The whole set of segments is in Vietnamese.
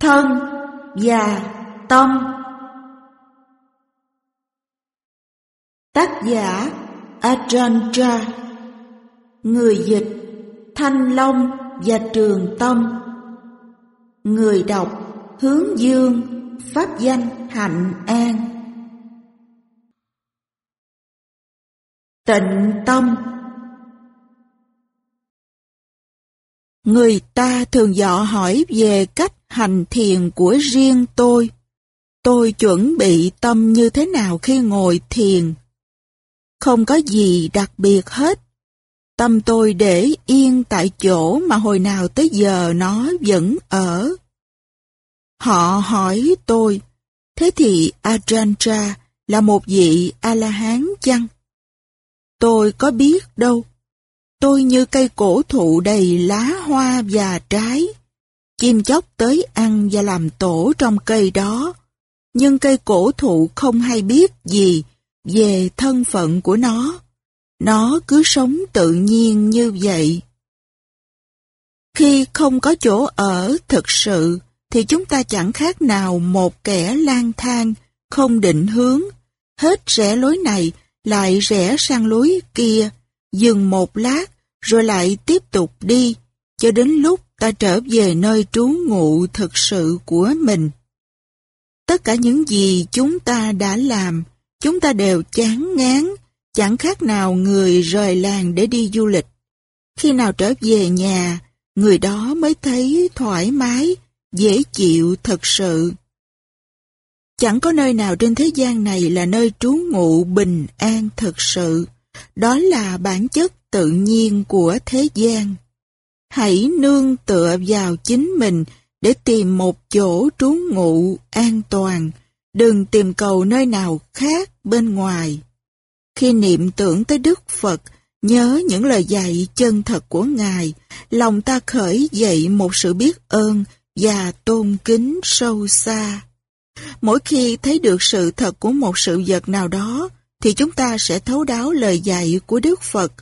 thân và tâm. Tác giả Ajahn Người dịch Thanh Long và Trường Tâm. Người đọc Hướng Dương, Pháp danh Hạnh An. Tịnh Tâm. Người ta thường dọ hỏi về cách hành thiền của riêng tôi. Tôi chuẩn bị tâm như thế nào khi ngồi thiền? Không có gì đặc biệt hết. Tâm tôi để yên tại chỗ mà hồi nào tới giờ nó vẫn ở. Họ hỏi tôi, thế thì Ajahn là một vị A-la-hán chăng? Tôi có biết đâu. Tôi như cây cổ thụ đầy lá hoa và trái. Chim chóc tới ăn và làm tổ trong cây đó. Nhưng cây cổ thụ không hay biết gì về thân phận của nó. Nó cứ sống tự nhiên như vậy. Khi không có chỗ ở thực sự, thì chúng ta chẳng khác nào một kẻ lang thang, không định hướng, hết rẽ lối này, lại rẽ sang lối kia, dừng một lát, rồi lại tiếp tục đi, cho đến lúc ta trở về nơi trú ngụ thực sự của mình. Tất cả những gì chúng ta đã làm, chúng ta đều chán ngán, chẳng khác nào người rời làng để đi du lịch. Khi nào trở về nhà, người đó mới thấy thoải mái, dễ chịu thật sự. Chẳng có nơi nào trên thế gian này là nơi trú ngụ bình an thật sự. Đó là bản chất tự nhiên của thế gian. Hãy nương tựa vào chính mình để tìm một chỗ trú ngụ an toàn. Đừng tìm cầu nơi nào khác bên ngoài. Khi niệm tưởng tới Đức Phật, nhớ những lời dạy chân thật của Ngài, lòng ta khởi dậy một sự biết ơn và tôn kính sâu xa. Mỗi khi thấy được sự thật của một sự vật nào đó, thì chúng ta sẽ thấu đáo lời dạy của Đức Phật,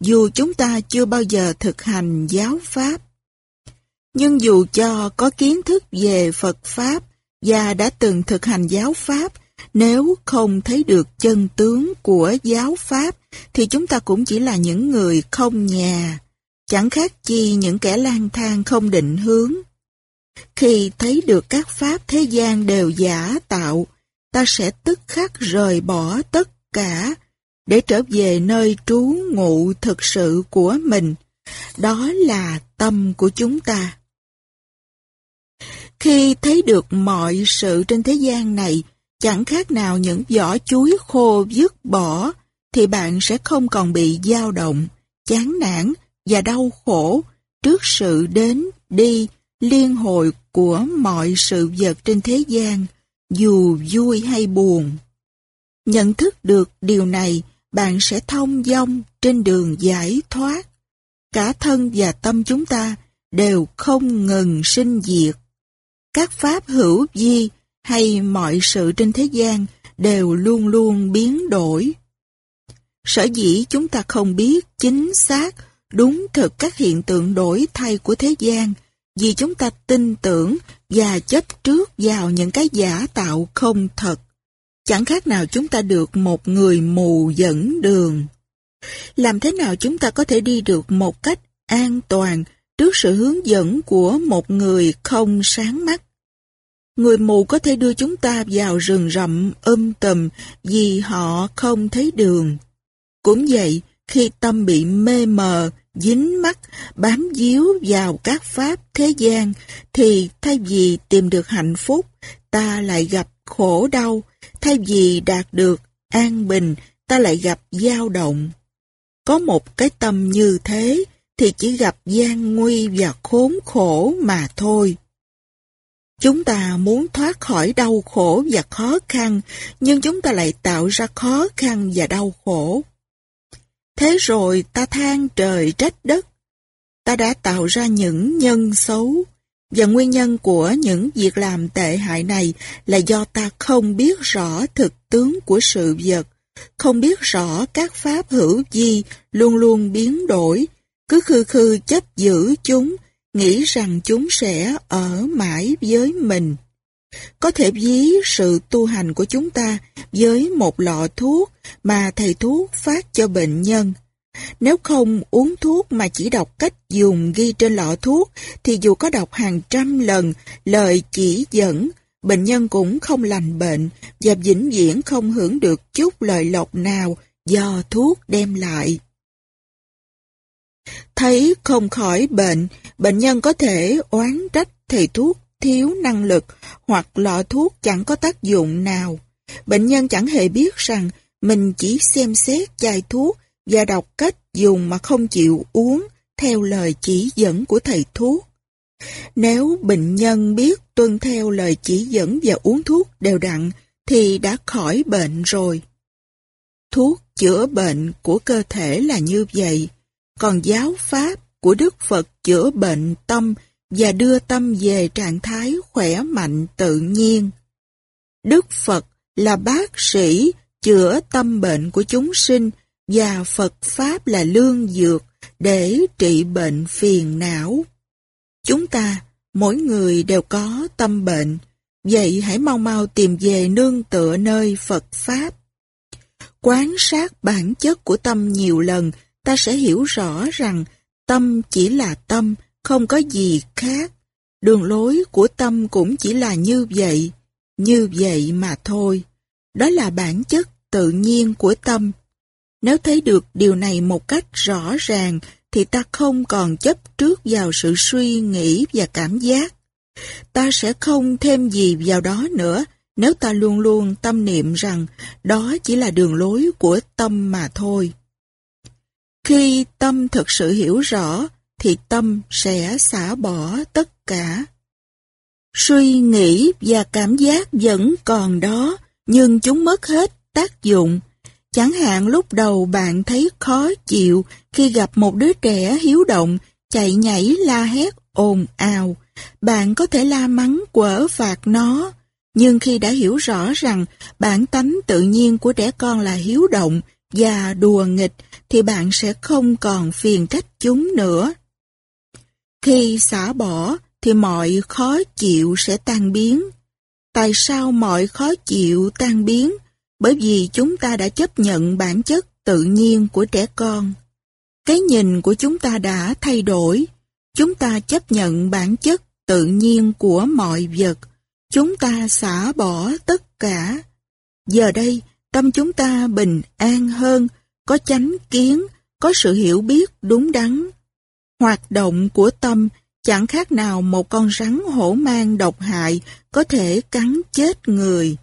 dù chúng ta chưa bao giờ thực hành giáo Pháp. Nhưng dù cho có kiến thức về Phật Pháp và đã từng thực hành giáo Pháp, nếu không thấy được chân tướng của giáo Pháp, thì chúng ta cũng chỉ là những người không nhà, chẳng khác chi những kẻ lang thang không định hướng. Khi thấy được các pháp thế gian đều giả tạo, ta sẽ tức khắc rời bỏ tất cả để trở về nơi trú ngụ thực sự của mình. Đó là tâm của chúng ta. Khi thấy được mọi sự trên thế gian này chẳng khác nào những vỏ chuối khô dứt bỏ, thì bạn sẽ không còn bị dao động, chán nản và đau khổ trước sự đến, đi, liên hồi của mọi sự vật trên thế gian, dù vui hay buồn. Nhận thức được điều này, bạn sẽ thông dong trên đường giải thoát. Cả thân và tâm chúng ta đều không ngừng sinh diệt. Các pháp hữu vi hay mọi sự trên thế gian đều luôn luôn biến đổi. Sở dĩ chúng ta không biết chính xác, đúng thực các hiện tượng đổi thay của thế gian vì chúng ta tin tưởng và chấp trước vào những cái giả tạo không thật. Chẳng khác nào chúng ta được một người mù dẫn đường. Làm thế nào chúng ta có thể đi được một cách an toàn trước sự hướng dẫn của một người không sáng mắt? Người mù có thể đưa chúng ta vào rừng rậm âm tầm vì họ không thấy đường. Cũng vậy, khi tâm bị mê mờ, dính mắt, bám díu vào các pháp thế gian, thì thay vì tìm được hạnh phúc, ta lại gặp khổ đau, thay vì đạt được an bình, ta lại gặp dao động. Có một cái tâm như thế, thì chỉ gặp gian nguy và khốn khổ mà thôi. Chúng ta muốn thoát khỏi đau khổ và khó khăn, nhưng chúng ta lại tạo ra khó khăn và đau khổ. Thế rồi ta than trời trách đất. Ta đã tạo ra những nhân xấu, và nguyên nhân của những việc làm tệ hại này là do ta không biết rõ thực tướng của sự vật, không biết rõ các pháp hữu vi luôn luôn biến đổi, cứ khư khư chấp giữ chúng nghĩ rằng chúng sẽ ở mãi với mình. Có thể ví sự tu hành của chúng ta với một lọ thuốc mà thầy thuốc phát cho bệnh nhân. Nếu không uống thuốc mà chỉ đọc cách dùng ghi trên lọ thuốc, thì dù có đọc hàng trăm lần lời chỉ dẫn, bệnh nhân cũng không lành bệnh và vĩnh viễn không hưởng được chút lợi lộc nào do thuốc đem lại. Thấy không khỏi bệnh, bệnh nhân có thể oán trách thầy thuốc thiếu năng lực hoặc lọ thuốc chẳng có tác dụng nào. Bệnh nhân chẳng hề biết rằng mình chỉ xem xét chai thuốc và đọc cách dùng mà không chịu uống theo lời chỉ dẫn của thầy thuốc. Nếu bệnh nhân biết tuân theo lời chỉ dẫn và uống thuốc đều đặn thì đã khỏi bệnh rồi. Thuốc chữa bệnh của cơ thể là như vậy, còn giáo pháp của Đức Phật chữa bệnh tâm và đưa tâm về trạng thái khỏe mạnh tự nhiên. Đức Phật là bác sĩ chữa tâm bệnh của chúng sinh và Phật Pháp là lương dược để trị bệnh phiền não. Chúng ta, mỗi người đều có tâm bệnh, vậy hãy mau mau tìm về nương tựa nơi Phật Pháp. Quán sát bản chất của tâm nhiều lần, ta sẽ hiểu rõ rằng tâm chỉ là tâm, không có gì khác. Đường lối của tâm cũng chỉ là như vậy, như vậy mà thôi. Đó là bản chất tự nhiên của tâm. Nếu thấy được điều này một cách rõ ràng thì ta không còn chấp trước vào sự suy nghĩ và cảm giác. Ta sẽ không thêm gì vào đó nữa nếu ta luôn luôn tâm niệm rằng đó chỉ là đường lối của tâm mà thôi. Khi tâm thực sự hiểu rõ thì tâm sẽ xả bỏ tất cả. Suy nghĩ và cảm giác vẫn còn đó, nhưng chúng mất hết tác dụng. Chẳng hạn lúc đầu bạn thấy khó chịu khi gặp một đứa trẻ hiếu động, chạy nhảy la hét ồn ào. Bạn có thể la mắng quở phạt nó, nhưng khi đã hiểu rõ rằng bản tánh tự nhiên của trẻ con là hiếu động và đùa nghịch, thì bạn sẽ không còn phiền trách chúng nữa. Khi xả bỏ thì mọi khó chịu sẽ tan biến. Tại sao mọi khó chịu tan biến? Bởi vì chúng ta đã chấp nhận bản chất tự nhiên của trẻ con. Cái nhìn của chúng ta đã thay đổi. Chúng ta chấp nhận bản chất tự nhiên của mọi vật. Chúng ta xả bỏ tất cả. Giờ đây, tâm chúng ta bình an hơn, có chánh kiến, có sự hiểu biết đúng đắn. Hoạt động của tâm chẳng khác nào một con rắn hổ mang độc hại có thể cắn chết người.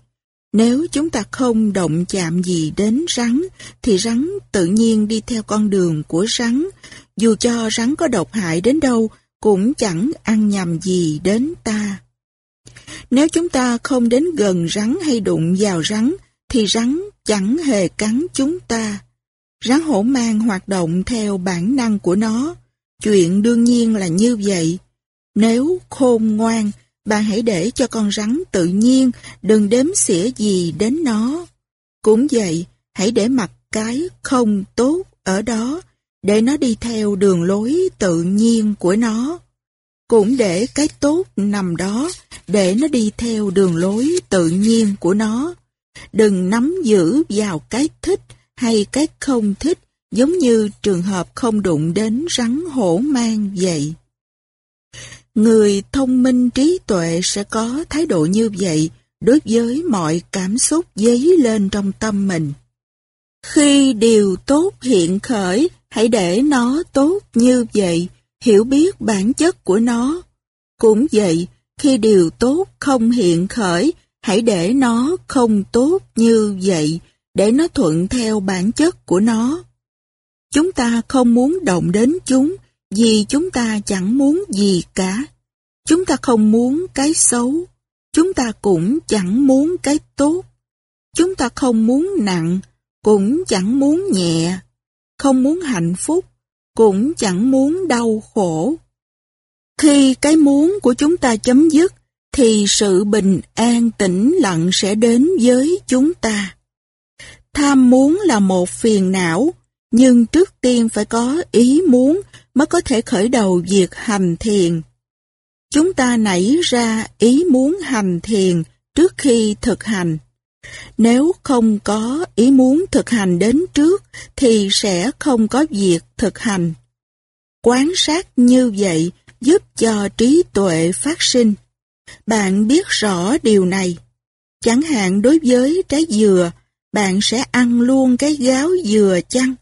Nếu chúng ta không động chạm gì đến rắn, thì rắn tự nhiên đi theo con đường của rắn. Dù cho rắn có độc hại đến đâu, cũng chẳng ăn nhầm gì đến ta. Nếu chúng ta không đến gần rắn hay đụng vào rắn, thì rắn chẳng hề cắn chúng ta. Rắn hổ mang hoạt động theo bản năng của nó. Chuyện đương nhiên là như vậy. Nếu khôn ngoan, bạn hãy để cho con rắn tự nhiên, đừng đếm xỉa gì đến nó. Cũng vậy, hãy để mặc cái không tốt ở đó, để nó đi theo đường lối tự nhiên của nó. Cũng để cái tốt nằm đó, để nó đi theo đường lối tự nhiên của nó. Đừng nắm giữ vào cái thích hay cái không thích, giống như trường hợp không đụng đến rắn hổ mang vậy. Người thông minh trí tuệ sẽ có thái độ như vậy đối với mọi cảm xúc dấy lên trong tâm mình. Khi điều tốt hiện khởi, hãy để nó tốt như vậy, hiểu biết bản chất của nó. Cũng vậy, khi điều tốt không hiện khởi, hãy để nó không tốt như vậy, để nó thuận theo bản chất của nó. Chúng ta không muốn động đến chúng, vì chúng ta chẳng muốn gì cả. Chúng ta không muốn cái xấu, chúng ta cũng chẳng muốn cái tốt. Chúng ta không muốn nặng, cũng chẳng muốn nhẹ. Không muốn hạnh phúc, cũng chẳng muốn đau khổ. Khi cái muốn của chúng ta chấm dứt, thì sự bình an tĩnh lặng sẽ đến với chúng ta. Tham muốn là một phiền não, nhưng trước tiên phải có ý muốn mới có thể khởi đầu việc hành thiền. Chúng ta nảy ra ý muốn hành thiền trước khi thực hành. Nếu không có ý muốn thực hành đến trước thì sẽ không có việc thực hành. Quán sát như vậy giúp cho trí tuệ phát sinh. Bạn biết rõ điều này. Chẳng hạn đối với trái dừa, bạn sẽ ăn luôn cái gáo dừa chăng?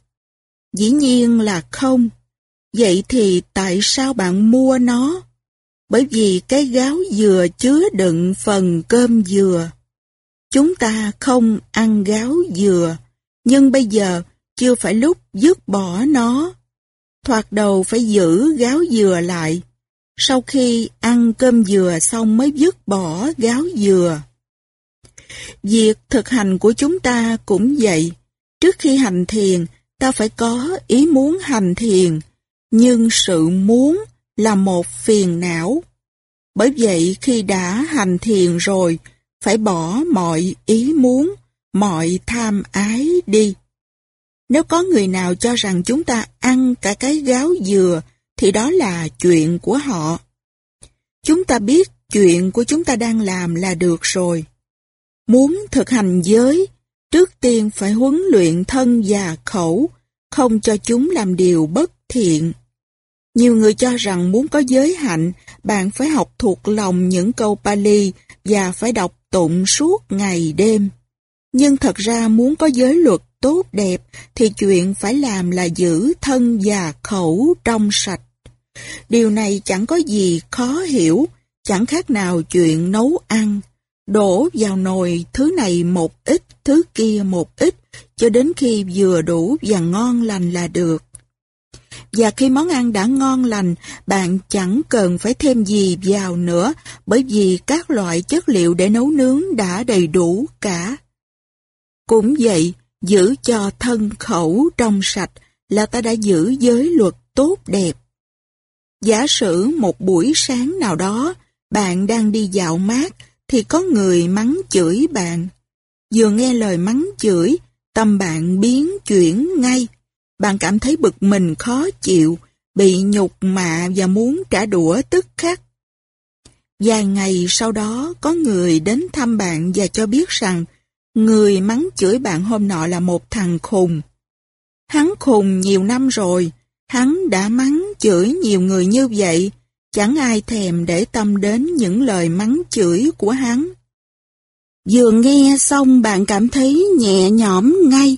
Dĩ nhiên là không. Vậy thì tại sao bạn mua nó? Bởi vì cái gáo dừa chứa đựng phần cơm dừa. Chúng ta không ăn gáo dừa, nhưng bây giờ chưa phải lúc dứt bỏ nó. Thoạt đầu phải giữ gáo dừa lại, sau khi ăn cơm dừa xong mới dứt bỏ gáo dừa. Việc thực hành của chúng ta cũng vậy. Trước khi hành thiền, ta phải có ý muốn hành thiền, nhưng sự muốn là một phiền não. Bởi vậy khi đã hành thiền rồi, phải bỏ mọi ý muốn, mọi tham ái đi. Nếu có người nào cho rằng chúng ta ăn cả cái gáo dừa, thì đó là chuyện của họ. Chúng ta biết chuyện của chúng ta đang làm là được rồi. Muốn thực hành giới, trước tiên phải huấn luyện thân và khẩu, không cho chúng làm điều bất thiện. Nhiều người cho rằng muốn có giới hạnh, bạn phải học thuộc lòng những câu Pali và phải đọc tụng suốt ngày đêm. Nhưng thật ra muốn có giới luật tốt đẹp thì chuyện phải làm là giữ thân và khẩu trong sạch. Điều này chẳng có gì khó hiểu, chẳng khác nào chuyện nấu ăn. Đổ vào nồi thứ này một ít, thứ kia một ít, cho đến khi vừa đủ và ngon lành là được. Và khi món ăn đã ngon lành, bạn chẳng cần phải thêm gì vào nữa, bởi vì các loại chất liệu để nấu nướng đã đầy đủ cả. Cũng vậy, giữ cho thân khẩu trong sạch là ta đã giữ giới luật tốt đẹp. Giả sử một buổi sáng nào đó, bạn đang đi dạo mát, thì có người mắng chửi bạn. Vừa nghe lời mắng chửi, tâm bạn biến chuyển ngay. Bạn cảm thấy bực mình khó chịu, bị nhục mạ và muốn trả đũa tức khắc. Vài ngày sau đó có người đến thăm bạn và cho biết rằng người mắng chửi bạn hôm nọ là một thằng khùng. Hắn khùng nhiều năm rồi, hắn đã mắng chửi nhiều người như vậy, chẳng ai thèm để tâm đến những lời mắng chửi của hắn. Vừa nghe xong bạn cảm thấy nhẹ nhõm ngay,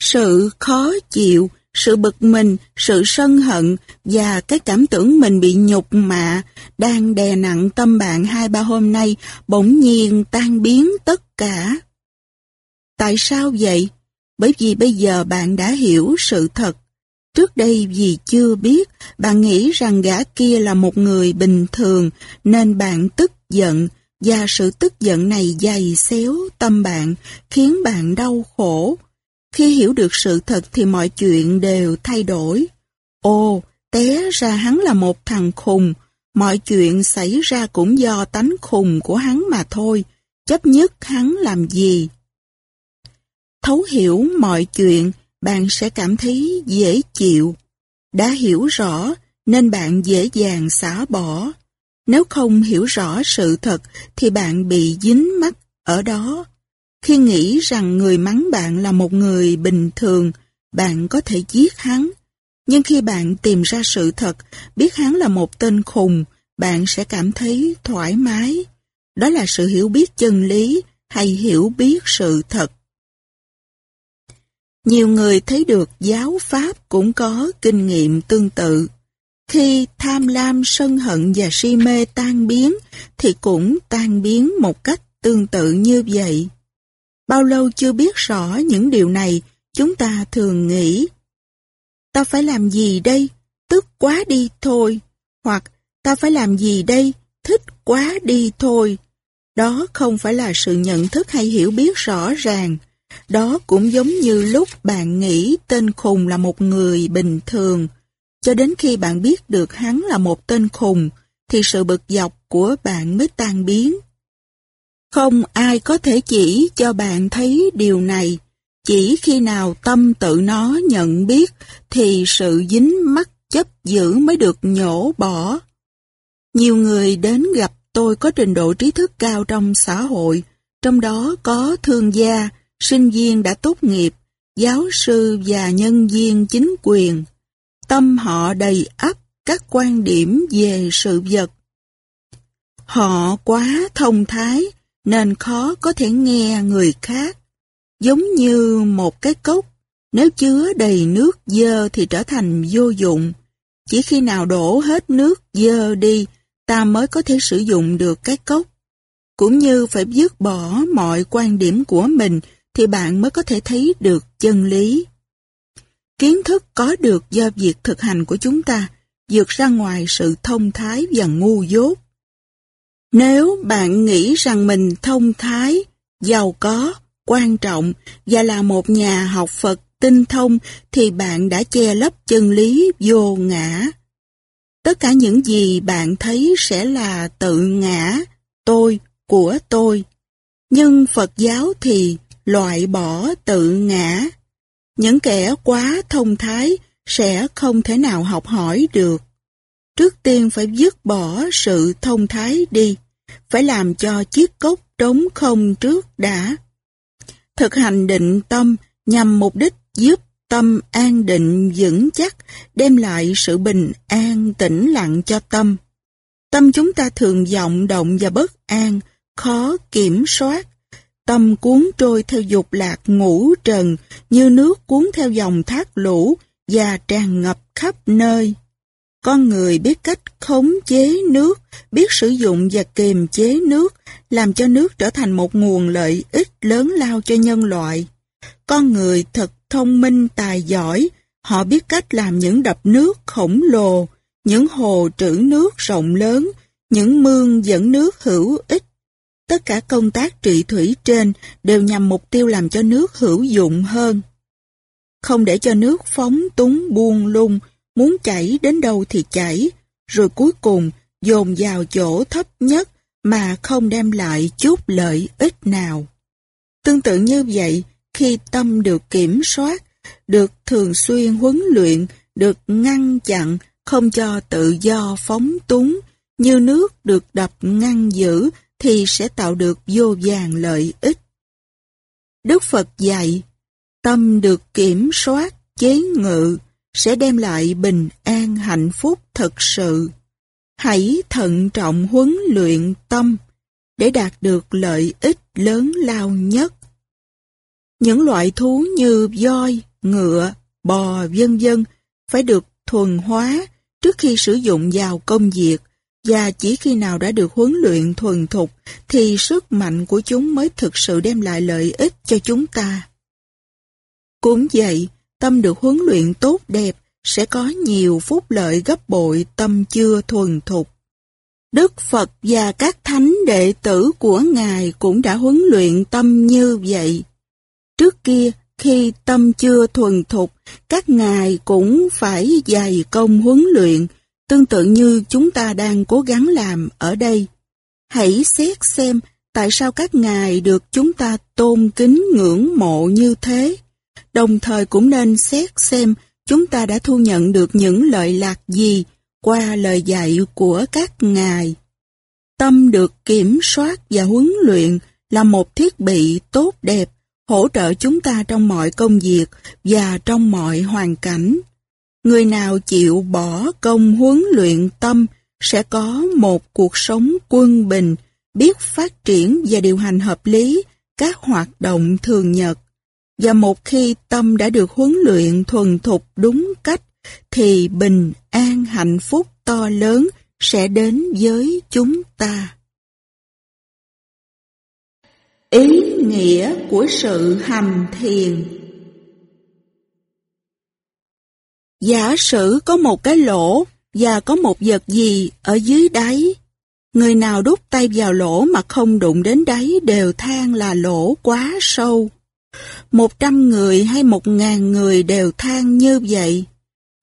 sự khó chịu, sự bực mình, sự sân hận và cái cảm tưởng mình bị nhục mạ đang đè nặng tâm bạn hai ba hôm nay bỗng nhiên tan biến tất cả. Tại sao vậy? Bởi vì bây giờ bạn đã hiểu sự thật. Trước đây vì chưa biết, bạn nghĩ rằng gã kia là một người bình thường nên bạn tức giận và sự tức giận này dày xéo tâm bạn khiến bạn đau khổ. Khi hiểu được sự thật thì mọi chuyện đều thay đổi. Ồ, té ra hắn là một thằng khùng. Mọi chuyện xảy ra cũng do tánh khùng của hắn mà thôi. Chấp nhất hắn làm gì? Thấu hiểu mọi chuyện, bạn sẽ cảm thấy dễ chịu. Đã hiểu rõ nên bạn dễ dàng xả bỏ. Nếu không hiểu rõ sự thật thì bạn bị dính mắc ở đó. Khi nghĩ rằng người mắng bạn là một người bình thường, bạn có thể giết hắn. Nhưng khi bạn tìm ra sự thật, biết hắn là một tên khùng, bạn sẽ cảm thấy thoải mái. Đó là sự hiểu biết chân lý hay hiểu biết sự thật. Nhiều người thấy được giáo pháp cũng có kinh nghiệm tương tự. Khi tham lam, sân hận và si mê tan biến, thì cũng tan biến một cách tương tự như vậy. Bao lâu chưa biết rõ những điều này, chúng ta thường nghĩ. Ta phải làm gì đây? Tức quá đi thôi. Hoặc ta phải làm gì đây? Thích quá đi thôi. Đó không phải là sự nhận thức hay hiểu biết rõ ràng. Đó cũng giống như lúc bạn nghĩ tên khùng là một người bình thường. Cho đến khi bạn biết được hắn là một tên khùng, thì sự bực dọc của bạn mới tan biến. Không ai có thể chỉ cho bạn thấy điều này. Chỉ khi nào tâm tự nó nhận biết thì sự dính mắc chấp giữ mới được nhổ bỏ. Nhiều người đến gặp tôi có trình độ trí thức cao trong xã hội, trong đó có thương gia, sinh viên đã tốt nghiệp, giáo sư và nhân viên chính quyền. Tâm họ đầy ắp các quan điểm về sự vật. Họ quá thông thái nên khó có thể nghe người khác. Giống như một cái cốc, nếu chứa đầy nước dơ thì trở thành vô dụng. Chỉ khi nào đổ hết nước dơ đi, ta mới có thể sử dụng được cái cốc. Cũng như phải dứt bỏ mọi quan điểm của mình thì bạn mới có thể thấy được chân lý. Kiến thức có được do việc thực hành của chúng ta vượt ra ngoài sự thông thái và ngu dốt. Nếu bạn nghĩ rằng mình thông thái, giàu có, quan trọng và là một nhà học Phật tinh thông thì bạn đã che lấp chân lý vô ngã. Tất cả những gì bạn thấy sẽ là tự ngã, tôi, của tôi. Nhưng Phật giáo thì loại bỏ tự ngã. Những kẻ quá thông thái sẽ không thể nào học hỏi được. Trước tiên phải dứt bỏ sự thông thái đi, phải làm cho chiếc cốc trống không trước đã. Thực hành định tâm nhằm mục đích giúp tâm an định vững chắc, đem lại sự bình an tĩnh lặng cho tâm. Tâm chúng ta thường vọng động và bất an, khó kiểm soát. Tâm cuốn trôi theo dục lạc ngũ trần, như nước cuốn theo dòng thác lũ và tràn ngập khắp nơi. Con người biết cách khống chế nước, biết sử dụng và kiềm chế nước, làm cho nước trở thành một nguồn lợi ích lớn lao cho nhân loại. Con người thật thông minh tài giỏi, họ biết cách làm những đập nước khổng lồ, những hồ trữ nước rộng lớn, những mương dẫn nước hữu ích. Tất cả công tác trị thủy trên đều nhằm mục tiêu làm cho nước hữu dụng hơn. Không để cho nước phóng túng buông lung, muốn chảy đến đâu thì chảy, rồi cuối cùng dồn vào chỗ thấp nhất mà không đem lại chút lợi ích nào. Tương tự như vậy, khi tâm được kiểm soát, được thường xuyên huấn luyện, được ngăn chặn, không cho tự do phóng túng, như nước được đập ngăn giữ thì sẽ tạo được vô vàng lợi ích. Đức Phật dạy, tâm được kiểm soát, chế ngự, sẽ đem lại bình an hạnh phúc thật sự. Hãy thận trọng huấn luyện tâm để đạt được lợi ích lớn lao nhất. Những loại thú như voi, ngựa, bò, vân vân phải được thuần hóa trước khi sử dụng vào công việc và chỉ khi nào đã được huấn luyện thuần thục thì sức mạnh của chúng mới thực sự đem lại lợi ích cho chúng ta. Cũng vậy, tâm được huấn luyện tốt đẹp sẽ có nhiều phúc lợi gấp bội tâm chưa thuần thục. Đức Phật và các thánh đệ tử của Ngài cũng đã huấn luyện tâm như vậy. Trước kia, khi tâm chưa thuần thục, các ngài cũng phải dày công huấn luyện, tương tự như chúng ta đang cố gắng làm ở đây. Hãy xét xem tại sao các ngài được chúng ta tôn kính ngưỡng mộ như thế. Đồng thời cũng nên xét xem chúng ta đã thu nhận được những lợi lạc gì qua lời dạy của các ngài. Tâm được kiểm soát và huấn luyện là một thiết bị tốt đẹp hỗ trợ chúng ta trong mọi công việc và trong mọi hoàn cảnh. Người nào chịu bỏ công huấn luyện tâm sẽ có một cuộc sống quân bình, biết phát triển và điều hành hợp lý các hoạt động thường nhật. Và một khi tâm đã được huấn luyện thuần thục đúng cách, thì bình an hạnh phúc to lớn sẽ đến với chúng ta. Ý nghĩa của sự hành thiền Giả sử có một cái lỗ và có một vật gì ở dưới đáy. Người nào đút tay vào lỗ mà không đụng đến đáy đều than là lỗ quá sâu. Một trăm người hay một ngàn người đều than như vậy.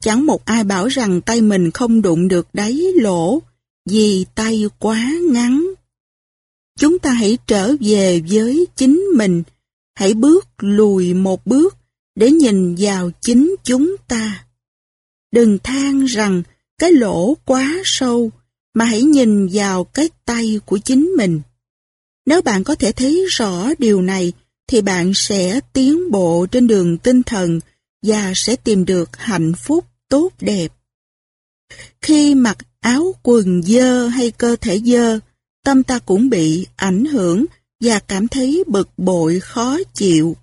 Chẳng một ai bảo rằng tay mình không đụng được đáy lỗ, vì tay quá ngắn. Chúng ta hãy trở về với chính mình, hãy bước lùi một bước để nhìn vào chính chúng ta. Đừng than rằng cái lỗ quá sâu, mà hãy nhìn vào cái tay của chính mình. Nếu bạn có thể thấy rõ điều này, thì bạn sẽ tiến bộ trên đường tinh thần và sẽ tìm được hạnh phúc tốt đẹp. Khi mặc áo quần dơ hay cơ thể dơ, tâm ta cũng bị ảnh hưởng và cảm thấy bực bội khó chịu.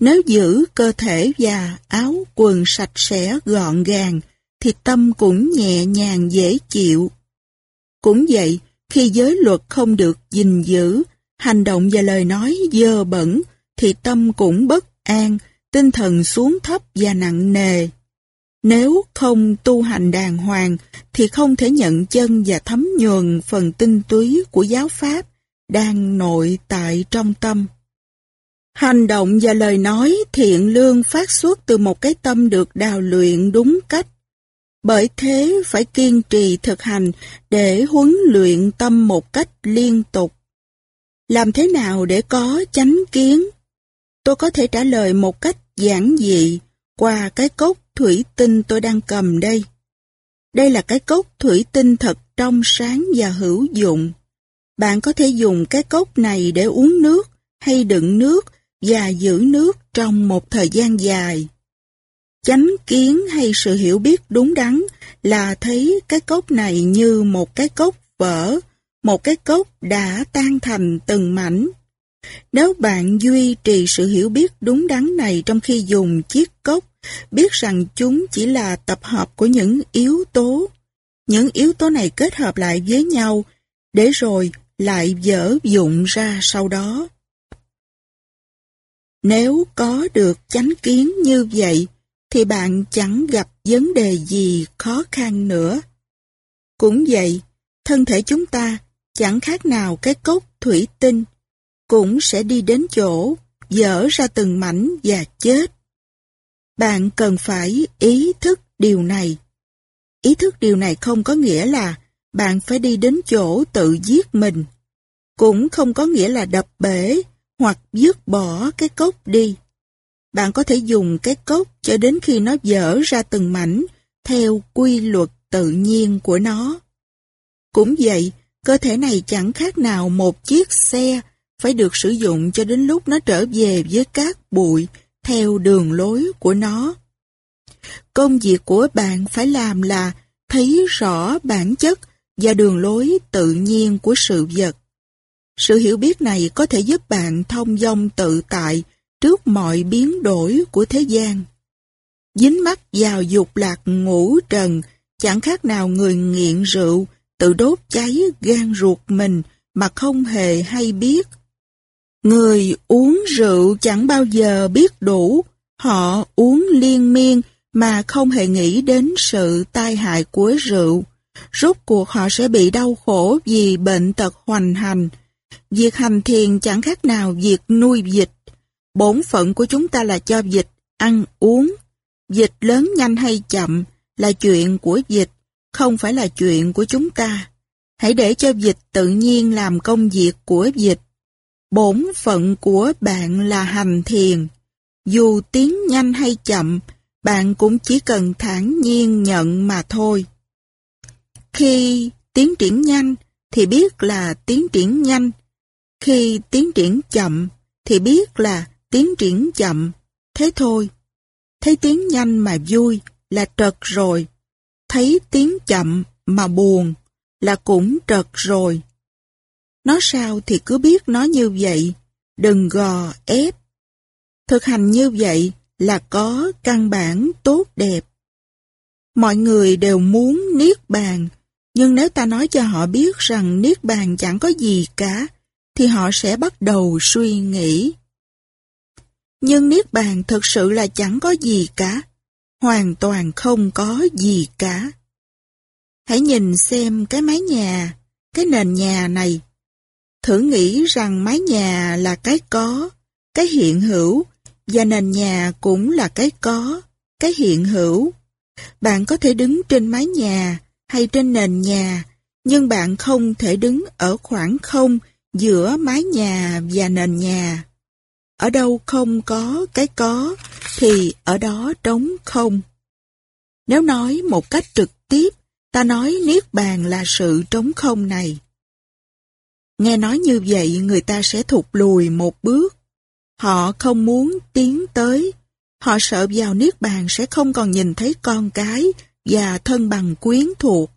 Nếu giữ cơ thể và áo quần sạch sẽ gọn gàng, thì tâm cũng nhẹ nhàng dễ chịu. Cũng vậy, khi giới luật không được gìn giữ, hành động và lời nói dơ bẩn, thì tâm cũng bất an, tinh thần xuống thấp và nặng nề. Nếu không tu hành đàng hoàng, thì không thể nhận chân và thấm nhuần phần tinh túy của giáo pháp đang nội tại trong tâm. Hành động và lời nói thiện lương phát xuất từ một cái tâm được đào luyện đúng cách. Bởi thế phải kiên trì thực hành để huấn luyện tâm một cách liên tục. Làm thế nào để có chánh kiến? Tôi có thể trả lời một cách giản dị qua cái cốc thủy tinh tôi đang cầm đây. Đây là cái cốc thủy tinh thật trong sáng và hữu dụng. Bạn có thể dùng cái cốc này để uống nước hay đựng nước và giữ nước trong một thời gian dài. Chánh kiến hay sự hiểu biết đúng đắn là thấy cái cốc này như một cái cốc vỡ, một cái cốc đã tan thành từng mảnh. Nếu bạn duy trì sự hiểu biết đúng đắn này trong khi dùng chiếc cốc, biết rằng chúng chỉ là tập hợp của những yếu tố. Những yếu tố này kết hợp lại với nhau, để rồi lại dở dụng ra sau đó. Nếu có được chánh kiến như vậy, thì bạn chẳng gặp vấn đề gì khó khăn nữa. Cũng vậy, thân thể chúng ta chẳng khác nào cái cốc thủy tinh, cũng sẽ đi đến chỗ dở ra từng mảnh và chết. Bạn cần phải ý thức điều này. Ý thức điều này không có nghĩa là bạn phải đi đến chỗ tự giết mình. Cũng không có nghĩa là đập bể hoặc dứt bỏ cái cốc đi. Bạn có thể dùng cái cốc cho đến khi nó dở ra từng mảnh theo quy luật tự nhiên của nó. Cũng vậy, cơ thể này chẳng khác nào một chiếc xe phải được sử dụng cho đến lúc nó trở về với các bụi theo đường lối của nó. Công việc của bạn phải làm là thấy rõ bản chất và đường lối tự nhiên của sự vật. Sự hiểu biết này có thể giúp bạn thông dong tự tại trước mọi biến đổi của thế gian. Dính mắt vào dục lạc ngủ trần, chẳng khác nào người nghiện rượu, tự đốt cháy gan ruột mình mà không hề hay biết. Người uống rượu chẳng bao giờ biết đủ, họ uống liên miên mà không hề nghĩ đến sự tai hại của rượu. Rốt cuộc họ sẽ bị đau khổ vì bệnh tật hoành hành. Việc hành thiền chẳng khác nào việc nuôi dịch. Bổn phận của chúng ta là cho dịch ăn uống. Dịch lớn nhanh hay chậm là chuyện của dịch, không phải là chuyện của chúng ta. Hãy để cho dịch tự nhiên làm công việc của dịch. Bổn phận của bạn là hành thiền. Dù tiến nhanh hay chậm, bạn cũng chỉ cần thản nhiên nhận mà thôi. Khi tiến triển nhanh thì biết là tiến triển nhanh. Khi tiến triển chậm thì biết là tiến triển chậm. Thế thôi. Thấy tiến nhanh mà vui là trật rồi. Thấy tiếng chậm mà buồn là cũng trật rồi. Nó sao thì cứ biết nó như vậy, đừng gò ép. Thực hành như vậy là có căn bản tốt đẹp. Mọi người đều muốn niết bàn, nhưng nếu ta nói cho họ biết rằng niết bàn chẳng có gì cả, thì họ sẽ bắt đầu suy nghĩ. Nhưng niết bàn thực sự là chẳng có gì cả, hoàn toàn không có gì cả. Hãy nhìn xem cái mái nhà, cái nền nhà này. Thử nghĩ rằng mái nhà là cái có, cái hiện hữu, và nền nhà cũng là cái có, cái hiện hữu. Bạn có thể đứng trên mái nhà hay trên nền nhà, nhưng bạn không thể đứng ở khoảng không giữa mái nhà và nền nhà. Ở đâu không có cái có, thì ở đó trống không. Nếu nói một cách trực tiếp, ta nói Niết Bàn là sự trống không này. Nghe nói như vậy người ta sẽ thụt lùi một bước. Họ không muốn tiến tới. Họ sợ vào Niết Bàn sẽ không còn nhìn thấy con cái và thân bằng quyến thuộc.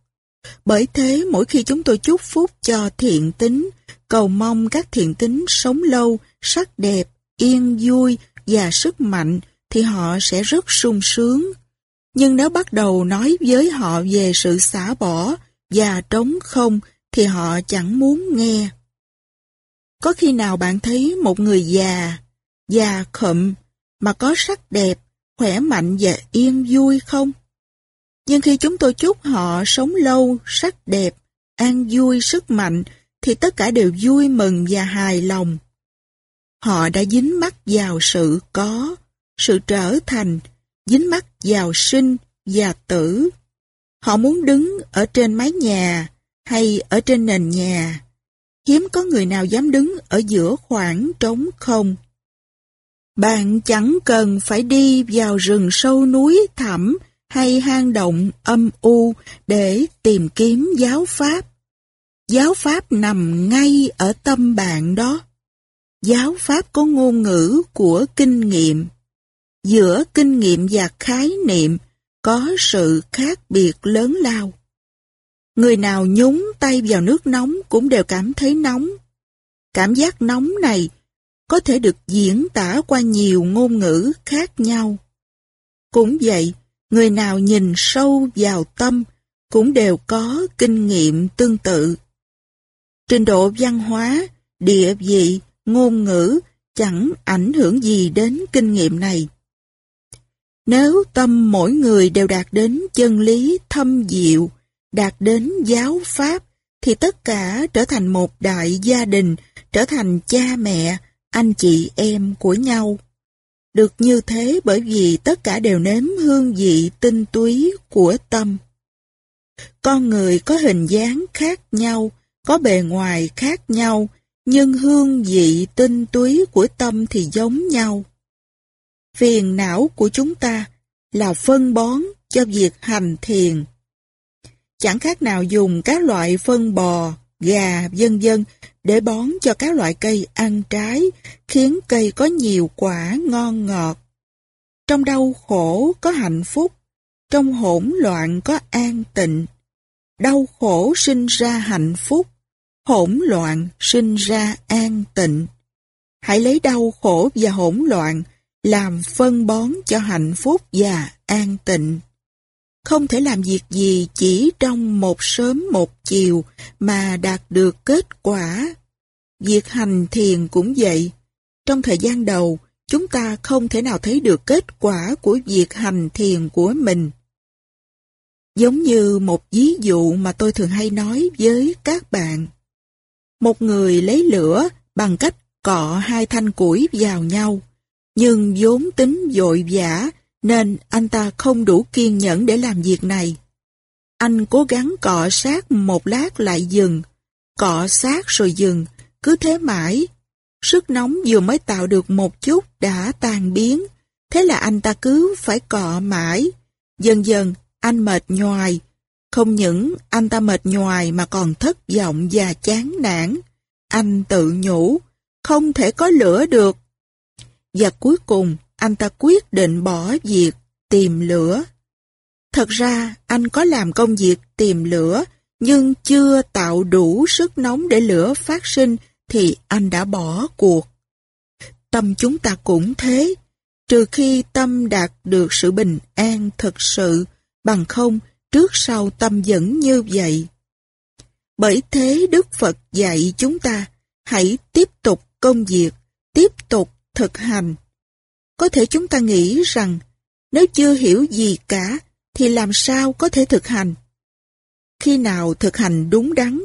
Bởi thế mỗi khi chúng tôi chúc phúc cho thiện tính, cầu mong các thiện tính sống lâu, sắc đẹp, yên vui và sức mạnh thì họ sẽ rất sung sướng. Nhưng nếu bắt đầu nói với họ về sự xả bỏ và trống không thì họ chẳng muốn nghe. Có khi nào bạn thấy một người già, già khậm mà có sắc đẹp, khỏe mạnh và yên vui không? Nhưng khi chúng tôi chúc họ sống lâu, sắc đẹp, an vui, sức mạnh, thì tất cả đều vui mừng và hài lòng. Họ đã dính mắt vào sự có, sự trở thành, dính mắt vào sinh và tử. Họ muốn đứng ở trên mái nhà hay ở trên nền nhà. Hiếm có người nào dám đứng ở giữa khoảng trống không. Bạn chẳng cần phải đi vào rừng sâu núi thẳm hay hang động âm u để tìm kiếm giáo pháp. Giáo pháp nằm ngay ở tâm bạn đó. Giáo pháp có ngôn ngữ của kinh nghiệm. Giữa kinh nghiệm và khái niệm có sự khác biệt lớn lao. Người nào nhúng tay vào nước nóng cũng đều cảm thấy nóng. Cảm giác nóng này có thể được diễn tả qua nhiều ngôn ngữ khác nhau. Cũng vậy, người nào nhìn sâu vào tâm cũng đều có kinh nghiệm tương tự. Trình độ văn hóa, địa vị, ngôn ngữ chẳng ảnh hưởng gì đến kinh nghiệm này. Nếu tâm mỗi người đều đạt đến chân lý thâm diệu, đạt đến giáo pháp, thì tất cả trở thành một đại gia đình, trở thành cha mẹ, anh chị em của nhau. Được như thế bởi vì tất cả đều nếm hương vị tinh túy của tâm. Con người có hình dáng khác nhau, có bề ngoài khác nhau, nhưng hương vị tinh túy của tâm thì giống nhau. Phiền não của chúng ta là phân bón cho việc hành thiền. Chẳng khác nào dùng các loại phân bò, gà, vân vân để bón cho các loại cây ăn trái, khiến cây có nhiều quả ngon ngọt. Trong đau khổ có hạnh phúc, trong hỗn loạn có an tịnh. Đau khổ sinh ra hạnh phúc, hỗn loạn sinh ra an tịnh. Hãy lấy đau khổ và hỗn loạn làm phân bón cho hạnh phúc và an tịnh. Không thể làm việc gì chỉ trong một sớm một chiều mà đạt được kết quả. Việc hành thiền cũng vậy. Trong thời gian đầu, chúng ta không thể nào thấy được kết quả của việc hành thiền của mình. Giống như một ví dụ mà tôi thường hay nói với các bạn. Một người lấy lửa bằng cách cọ hai thanh củi vào nhau, nhưng vốn tính dội vã nên anh ta không đủ kiên nhẫn để làm việc này. Anh cố gắng cọ sát một lát lại dừng, cọ sát rồi dừng, cứ thế mãi. Sức nóng vừa mới tạo được một chút đã tan biến, thế là anh ta cứ phải cọ mãi. Dần dần, anh mệt nhoài. Không những anh ta mệt nhoài mà còn thất vọng và chán nản. Anh tự nhủ, không thể có lửa được. Và cuối cùng, anh ta quyết định bỏ việc tìm lửa. Thật ra, anh có làm công việc tìm lửa, nhưng chưa tạo đủ sức nóng để lửa phát sinh thì anh đã bỏ cuộc. Tâm chúng ta cũng thế, trừ khi tâm đạt được sự bình an thật sự, bằng không trước sau tâm vẫn như vậy. Bởi thế Đức Phật dạy chúng ta hãy tiếp tục công việc, tiếp tục thực hành. Có thể chúng ta nghĩ rằng nếu chưa hiểu gì cả thì làm sao có thể thực hành? Khi nào thực hành đúng đắn,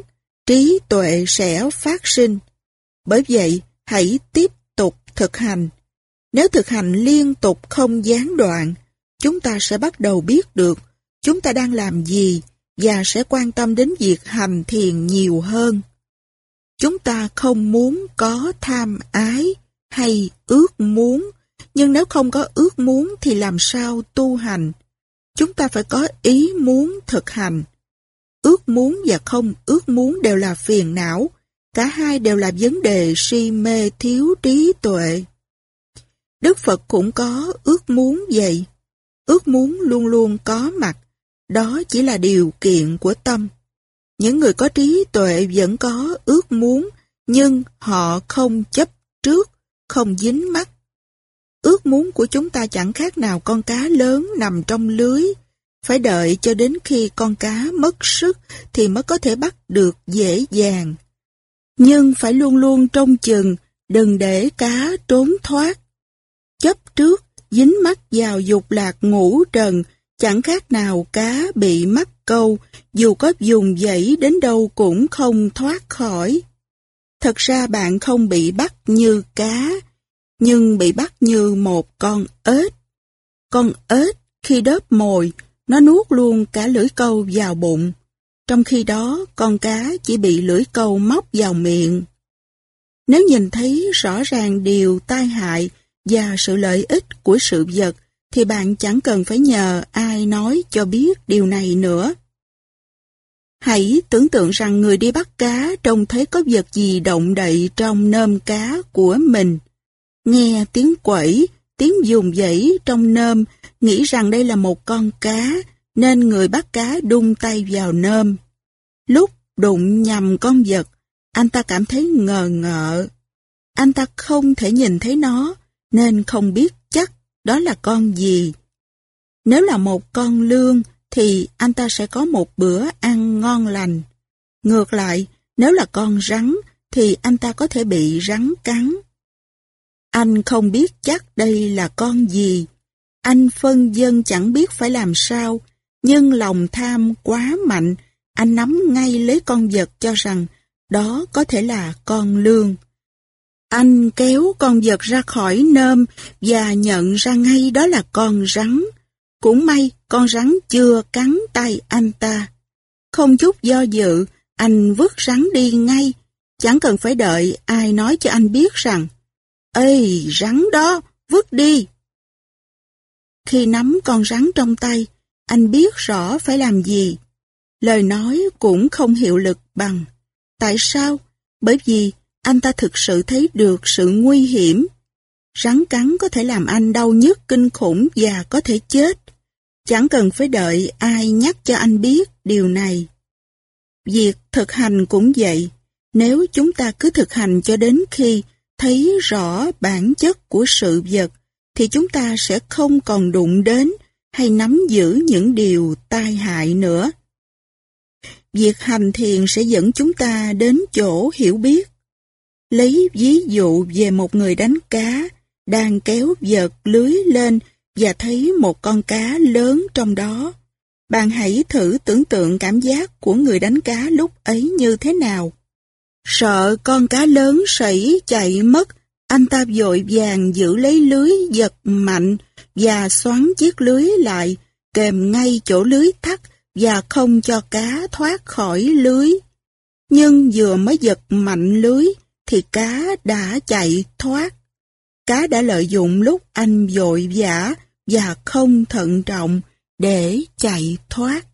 trí tuệ sẽ phát sinh. Bởi vậy, hãy tiếp tục thực hành. Nếu thực hành liên tục không gián đoạn, chúng ta sẽ bắt đầu biết được chúng ta đang làm gì và sẽ quan tâm đến việc hành thiền nhiều hơn. Chúng ta không muốn có tham ái hay ước muốn, nhưng nếu không có ước muốn thì làm sao tu hành? chúng ta phải có ý muốn thực hành. Ước muốn và không ước muốn đều là phiền não, cả hai đều là vấn đề si mê thiếu trí tuệ. Đức Phật cũng có ước muốn vậy. Ước muốn luôn luôn có mặt, đó chỉ là điều kiện của tâm. Những người có trí tuệ vẫn có ước muốn, nhưng họ không chấp trước, không dính mắt. Ước muốn của chúng ta chẳng khác nào con cá lớn nằm trong lưới. Phải đợi cho đến khi con cá mất sức thì mới có thể bắt được dễ dàng. Nhưng phải luôn luôn trông chừng, đừng để cá trốn thoát. Chấp trước, dính mắt vào dục lạc ngủ trần, chẳng khác nào cá bị mắc câu, dù có dùng dãy đến đâu cũng không thoát khỏi. Thật ra bạn không bị bắt như cá, nhưng bị bắt như một con ếch. Con ếch khi đớp mồi, nó nuốt luôn cả lưỡi câu vào bụng. Trong khi đó, con cá chỉ bị lưỡi câu móc vào miệng. Nếu nhìn thấy rõ ràng điều tai hại và sự lợi ích của sự vật, thì bạn chẳng cần phải nhờ ai nói cho biết điều này nữa. Hãy tưởng tượng rằng người đi bắt cá trông thấy có vật gì động đậy trong nơm cá của mình. Nghe tiếng quẩy, tiếng dùng dãy trong nơm, nghĩ rằng đây là một con cá, nên người bắt cá đung tay vào nơm. Lúc đụng nhầm con vật, anh ta cảm thấy ngờ ngợ. Anh ta không thể nhìn thấy nó, nên không biết đó là con gì. Nếu là một con lương, thì anh ta sẽ có một bữa ăn ngon lành. Ngược lại, nếu là con rắn, thì anh ta có thể bị rắn cắn. Anh không biết chắc đây là con gì. Anh phân dân chẳng biết phải làm sao, nhưng lòng tham quá mạnh, anh nắm ngay lấy con vật cho rằng đó có thể là con lương. Anh kéo con vật ra khỏi nơm và nhận ra ngay đó là con rắn. Cũng may con rắn chưa cắn tay anh ta. Không chút do dự, anh vứt rắn đi ngay. Chẳng cần phải đợi ai nói cho anh biết rằng Ê, rắn đó, vứt đi. Khi nắm con rắn trong tay, anh biết rõ phải làm gì. Lời nói cũng không hiệu lực bằng. Tại sao? Bởi vì anh ta thực sự thấy được sự nguy hiểm. Rắn cắn có thể làm anh đau nhức kinh khủng và có thể chết. Chẳng cần phải đợi ai nhắc cho anh biết điều này. Việc thực hành cũng vậy. Nếu chúng ta cứ thực hành cho đến khi thấy rõ bản chất của sự vật, thì chúng ta sẽ không còn đụng đến hay nắm giữ những điều tai hại nữa. Việc hành thiền sẽ dẫn chúng ta đến chỗ hiểu biết. Lấy ví dụ về một người đánh cá, đang kéo vợt lưới lên và thấy một con cá lớn trong đó. Bạn hãy thử tưởng tượng cảm giác của người đánh cá lúc ấy như thế nào. Sợ con cá lớn sẩy chạy mất, anh ta vội vàng giữ lấy lưới giật mạnh và xoắn chiếc lưới lại, kèm ngay chỗ lưới thắt và không cho cá thoát khỏi lưới. Nhưng vừa mới giật mạnh lưới thì cá đã chạy thoát. Cá đã lợi dụng lúc anh vội vã và không thận trọng để chạy thoát.